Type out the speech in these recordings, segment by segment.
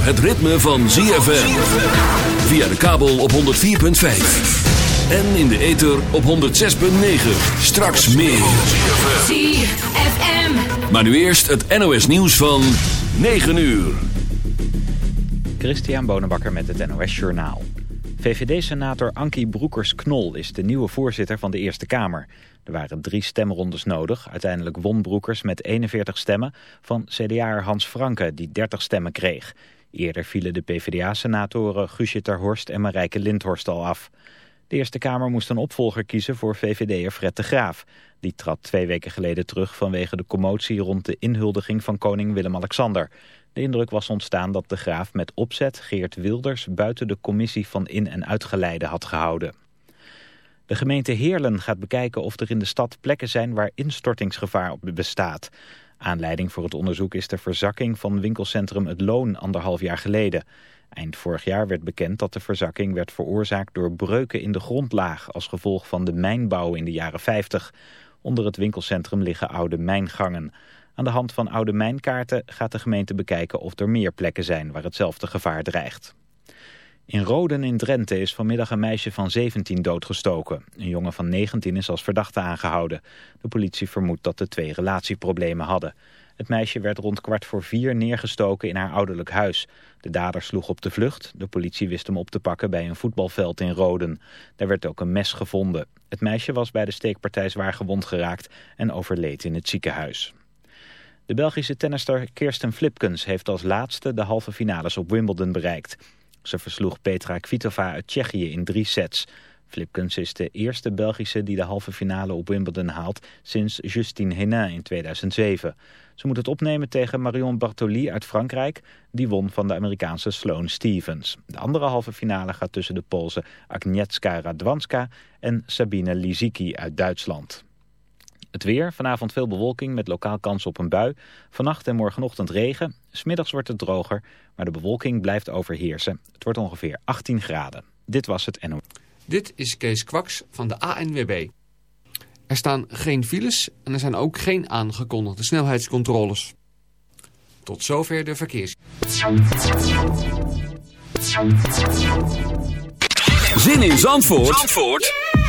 Zover het ritme van ZFM. Via de kabel op 104.5. En in de ether op 106.9. Straks meer. ZFM. Maar nu eerst het NOS nieuws van 9 uur. Christian Bonenbakker met het NOS Journaal. VVD-senator Ankie Broekers-Knol is de nieuwe voorzitter van de Eerste Kamer. Er waren drie stemrondes nodig. Uiteindelijk won Broekers met 41 stemmen van CDA'er Hans Franke, die 30 stemmen kreeg. Eerder vielen de PvdA-senatoren Guusje Terhorst en Marijke Lindhorst al af. De Eerste Kamer moest een opvolger kiezen voor VVD'er Fred de Graaf. Die trad twee weken geleden terug vanwege de commotie rond de inhuldiging van koning Willem-Alexander. De indruk was ontstaan dat de Graaf met opzet Geert Wilders buiten de commissie van in- en uitgeleide had gehouden. De gemeente Heerlen gaat bekijken of er in de stad plekken zijn waar instortingsgevaar op bestaat. Aanleiding voor het onderzoek is de verzakking van winkelcentrum Het Loon anderhalf jaar geleden. Eind vorig jaar werd bekend dat de verzakking werd veroorzaakt door breuken in de grondlaag als gevolg van de mijnbouw in de jaren 50. Onder het winkelcentrum liggen oude mijngangen. Aan de hand van oude mijnkaarten gaat de gemeente bekijken of er meer plekken zijn waar hetzelfde gevaar dreigt. In Roden in Drenthe is vanmiddag een meisje van 17 doodgestoken. Een jongen van 19 is als verdachte aangehouden. De politie vermoedt dat de twee relatieproblemen hadden. Het meisje werd rond kwart voor vier neergestoken in haar ouderlijk huis. De dader sloeg op de vlucht. De politie wist hem op te pakken bij een voetbalveld in Roden. Daar werd ook een mes gevonden. Het meisje was bij de steekpartij zwaar gewond geraakt en overleed in het ziekenhuis. De Belgische tennister Kirsten Flipkens heeft als laatste de halve finales op Wimbledon bereikt. Ze versloeg Petra Kvitova uit Tsjechië in drie sets. Flipkens is de eerste Belgische die de halve finale op Wimbledon haalt sinds Justine Henin in 2007. Ze moet het opnemen tegen Marion Bartoli uit Frankrijk. Die won van de Amerikaanse Sloane Stevens. De andere halve finale gaat tussen de Poolse Agnieszka Radwanska en Sabine Lisicki uit Duitsland. Het weer, vanavond veel bewolking met lokaal kans op een bui. Vannacht en morgenochtend regen. Smiddags wordt het droger, maar de bewolking blijft overheersen. Het wordt ongeveer 18 graden. Dit was het NO. Dit is Kees Kwaks van de ANWB. Er staan geen files en er zijn ook geen aangekondigde snelheidscontroles. Tot zover de verkeers. Zin in Zandvoort, Zandvoort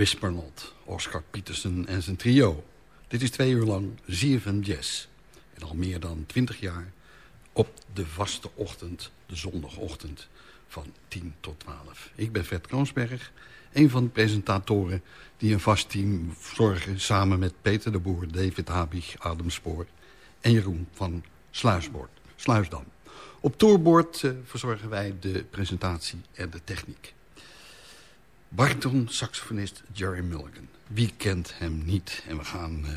Not. Oscar Peterson en zijn trio. Dit is twee uur lang ZFM Jazz. En al meer dan twintig jaar op de vaste ochtend, de zondagochtend, van 10 tot 12. Ik ben Fred Kroonsberg, een van de presentatoren die een vast team zorgen... samen met Peter de Boer, David Habig, Adam Spoor en Jeroen van Sluisdam. Op tourboord uh, verzorgen wij de presentatie en de techniek. Barton-saxofonist Jerry Mulligan. Wie kent hem niet? En we gaan eh,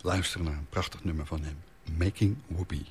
luisteren naar een prachtig nummer van hem. Making Whoopie.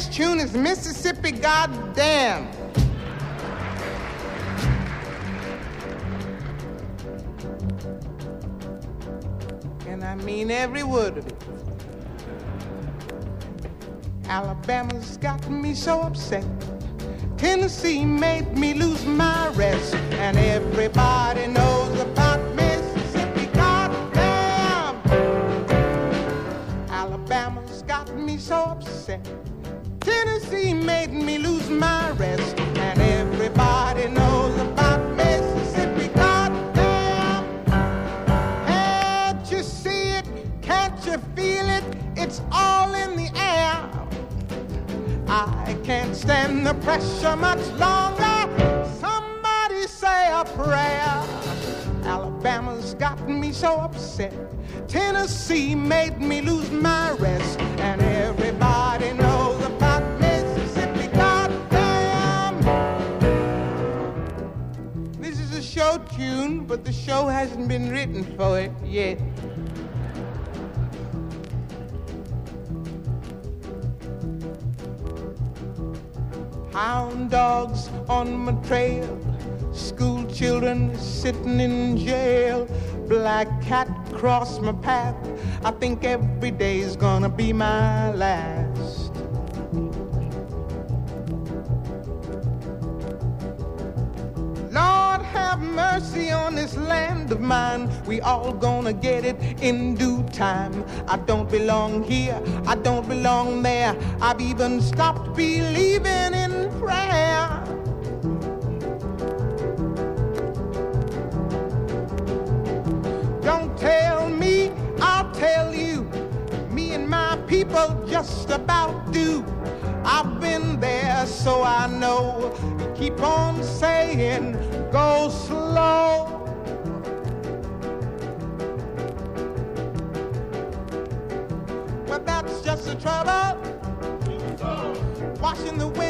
This tune is Mississippi Goddam. And I mean every word of it. Alabama's got me so upset. Tennessee made me lose Tennessee made me lose my rest. And everybody knows about Mississippi. Goddamn! This is a show tune, but the show hasn't been written for it yet. Hound dogs on my trail, school children sitting in jail, black cat cross my path. I think every day's gonna be my last. Lord have mercy on this land of mine. We all gonna get it in due time. I don't belong here, I don't belong there. I've even stopped believing in prayer. Just about do. I've been there, so I know. You keep on saying, go slow. But that's just the trouble. Washing the windows,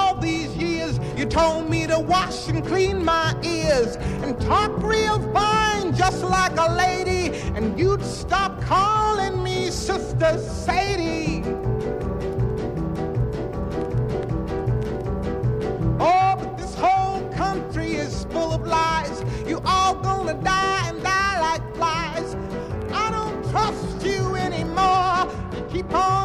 You told me to wash and clean my ears and talk real fine, just like a lady. And you'd stop calling me Sister Sadie. Oh, but this whole country is full of lies. You all gonna die and die like flies. I don't trust you anymore. You keep on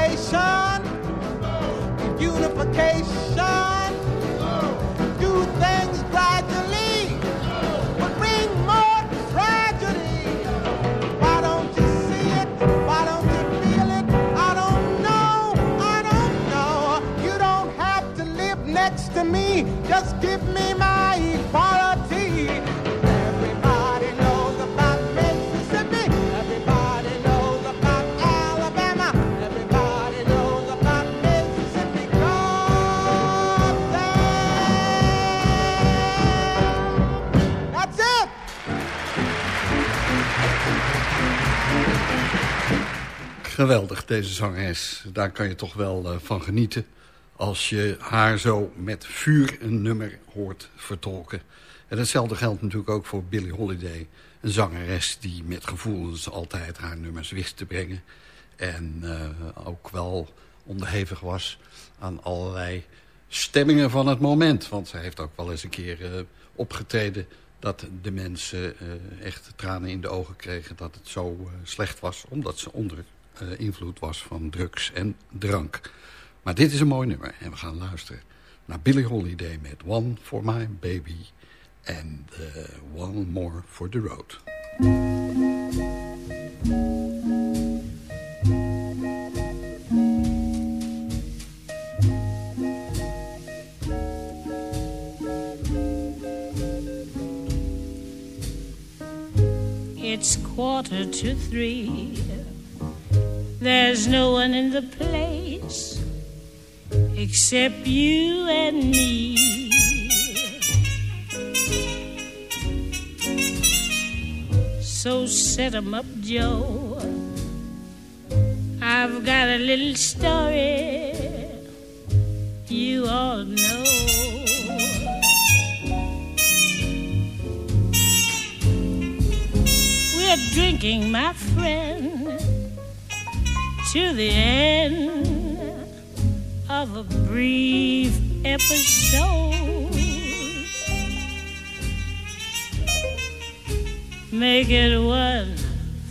participation, unification. Do things gradually, but bring more tragedy. Why don't you see it? Why don't you feel it? I don't know. I don't know. You don't have to live next to me. Just give me my Geweldig, deze zangeres. Daar kan je toch wel eh, van genieten... als je haar zo met vuur een nummer hoort vertolken. En hetzelfde geldt natuurlijk ook voor Billie Holiday. Een zangeres die met gevoelens altijd haar nummers wist te brengen. En uh, ook wel onderhevig was aan allerlei stemmingen van het moment. Want zij heeft ook wel eens een keer uh, opgetreden dat de mensen echt tranen in de ogen kregen dat het zo slecht was. Omdat ze onder invloed was van drugs en drank. Maar dit is een mooi nummer en we gaan luisteren naar Billie Holiday met One for My Baby and uh, One More for the Road. It's quarter to three. There's no one in the place except you and me. So set 'em up, Joe. I've got a little story you all know. We're drinking, my friend, to the end of a brief episode. Make it one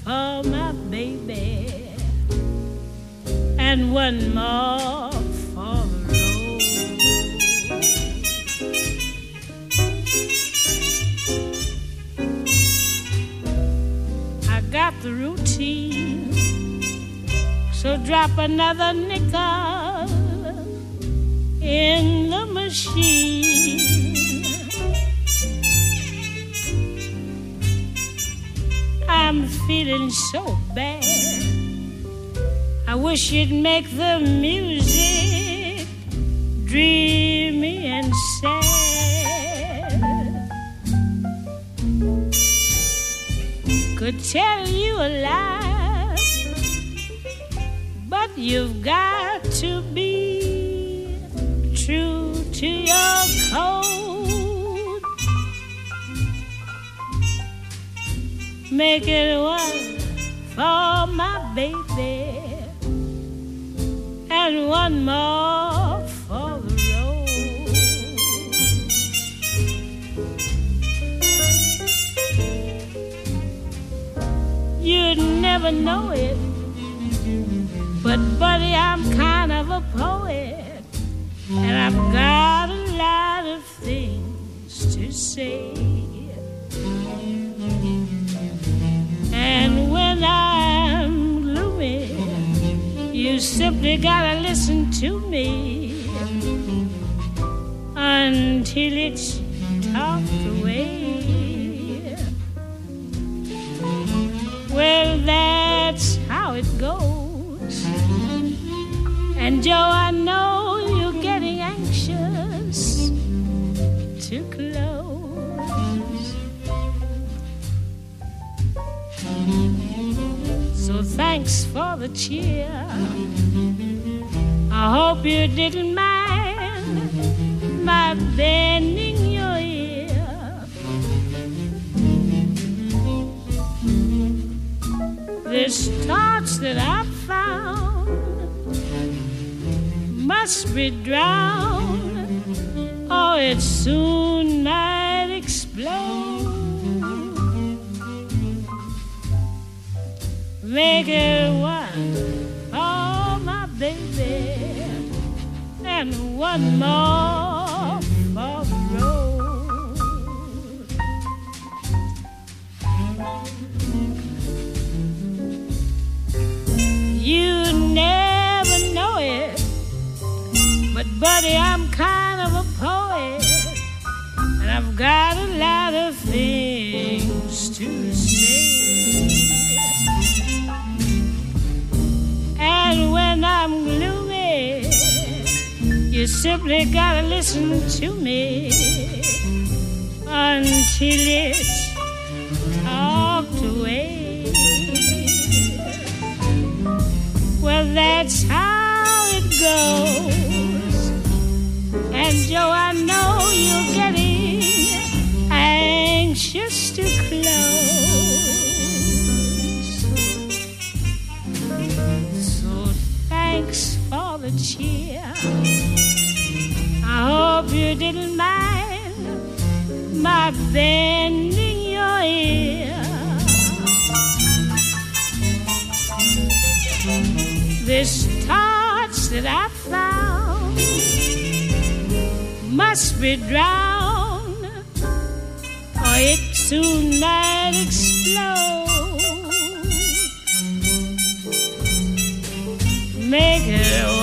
for my baby and one more for the road. I got the routine, so drop another nickel in the machine. I'm feeling so bad. I wish you'd make the music dreamy and sad. Could tell you a lie, you've got to be true to your code. Make it one for my baby and one more for the road. You'd never know it, buddy, I'm kind of a poet, and I've got a lot of things to say. And when I'm gloomy, you simply gotta listen to me until it's talked away. Well, that's how it goes. Joe, I know you're getting anxious to close. So thanks for the cheer. I hope you didn't mind my bending your ear. This torch must be drowned, or it soon might explode. Make it one for my baby and one more buddy, I'm kind of a poet, and I've got a lot of things to say. And when I'm gloomy, you simply gotta listen to me until it's talked away. Well, that's how it goes. And Joe, I know you're getting anxious to close. So thanks for the cheer. I hope you didn't mind my bending your ear. This torch that I must be drowned, or it soon might explode. Make it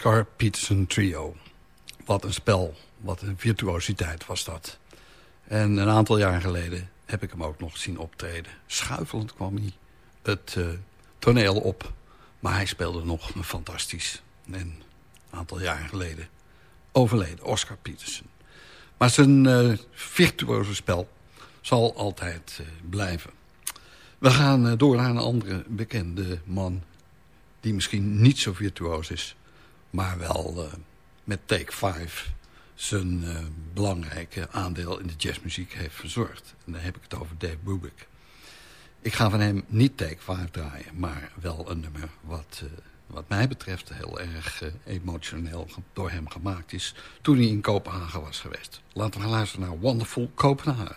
Oscar Peterson Trio. Wat een spel, wat een virtuositeit was dat. En een aantal jaar geleden heb ik hem ook nog zien optreden. Schuifelend kwam hij het uh, toneel op. Maar hij speelde nog fantastisch. En een aantal jaren geleden overleden, Oscar Peterson. Maar zijn uh, virtuoze spel zal altijd uh, blijven. We gaan door naar een andere bekende man... die misschien niet zo virtuoos is... maar wel met Take 5 zijn belangrijke aandeel in de jazzmuziek heeft verzorgd. En dan heb ik het over Dave Brubeck. Ik ga van hem niet Take 5 draaien... maar wel een nummer wat wat mij betreft heel erg uh, emotioneel door hem gemaakt is... toen hij in Kopenhagen was geweest. Laten we gaan luisteren naar Wonderful Kopenhagen.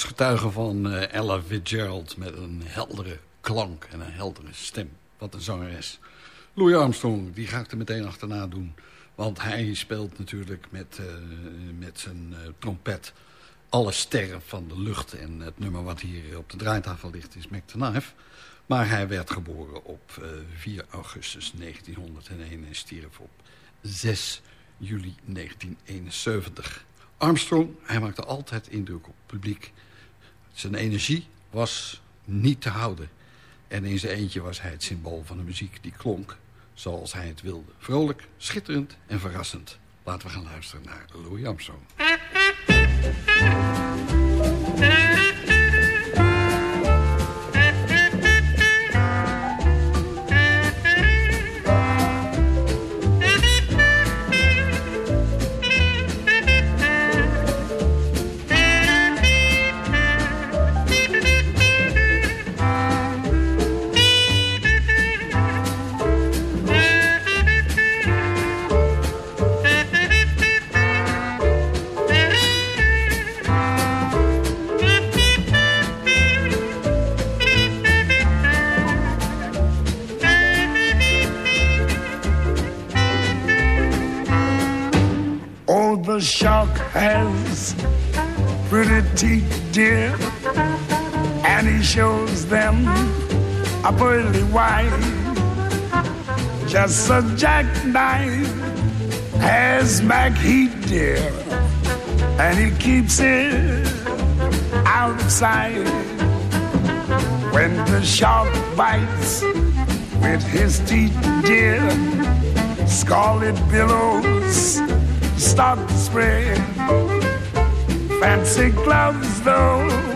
Was getuige van eh, Ella Fitzgerald met een heldere klank en een heldere stem. Wat een zangeres. Louis Armstrong, die ga ik er meteen achterna doen. Want hij speelt natuurlijk met, eh, met zijn eh, trompet alle sterren van de lucht. En het nummer wat hier op de draaitafel ligt is Mac Knife. Maar hij werd geboren op eh, 4 augustus 1901 en stierf op 6 juli 1971. Armstrong, hij maakte altijd indruk op het publiek. Zijn energie was niet te houden. En in zijn eentje was hij het symbool van de muziek die klonk zoals hij het wilde. Vrolijk, schitterend en verrassend. Laten we gaan luisteren naar Louis Armstrong. Shows them a pearly white. Just a jackknife has Macheath, dear, and he keeps it out of sight. When the shark bites with his teeth, dear, scarlet billows start to spread. Fancy gloves, though,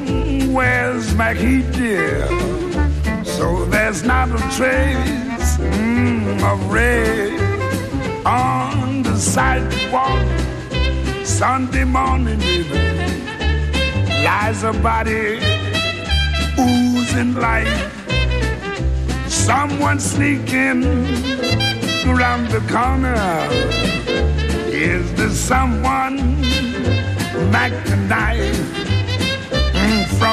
where's Mackie dear? So there's not a trace mm, of red on the sidewalk Sunday morning, baby, lies a body oozing life. Someone sneaking around the corner. Is there someone Mac the knife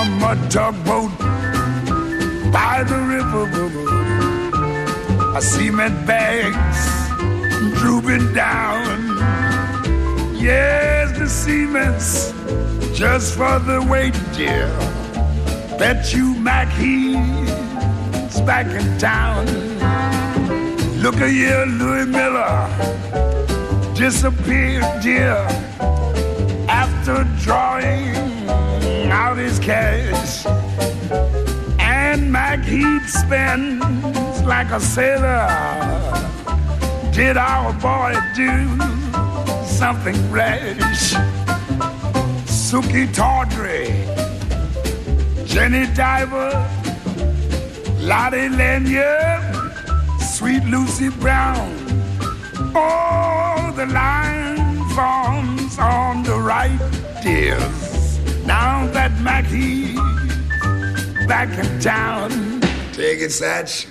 from a tugboat by the river? A cement bags drooping down. Yes, the cement's just for the weight, dear. Bet you Mackie's back in town. Look at here, Louis Miller disappeared, dear, after drawing out his cash. And Macheath spends like a sailor. Did our boy do something rash? Suki Tawdry, Jenny Diver, Lotte Lenya, Sweet Lucy Brown. Oh, the line forms on the right, dears. Now that Mackie's back in town. Take it, Satch.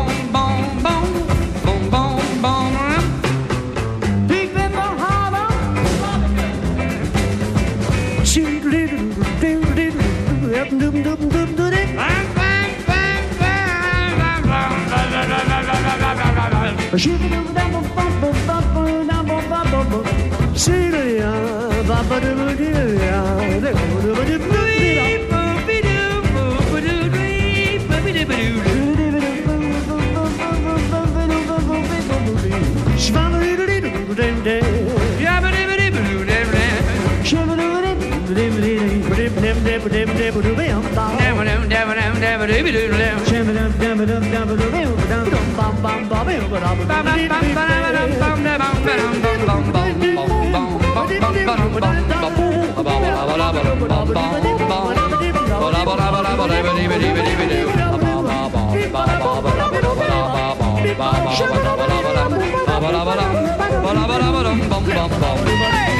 Shivering Hey!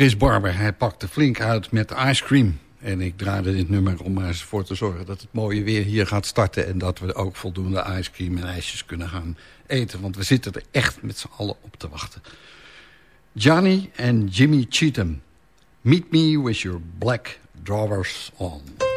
Chris Barber, hij pakte flink uit met Ice Cream. En ik draaide dit nummer om er eens voor te zorgen dat het mooie weer hier gaat starten... en dat we ook voldoende ice cream en ijsjes kunnen gaan eten. Want we zitten er echt met z'n allen op te wachten. Johnny en Jimmy Cheatham. Meet me with your black drawers on.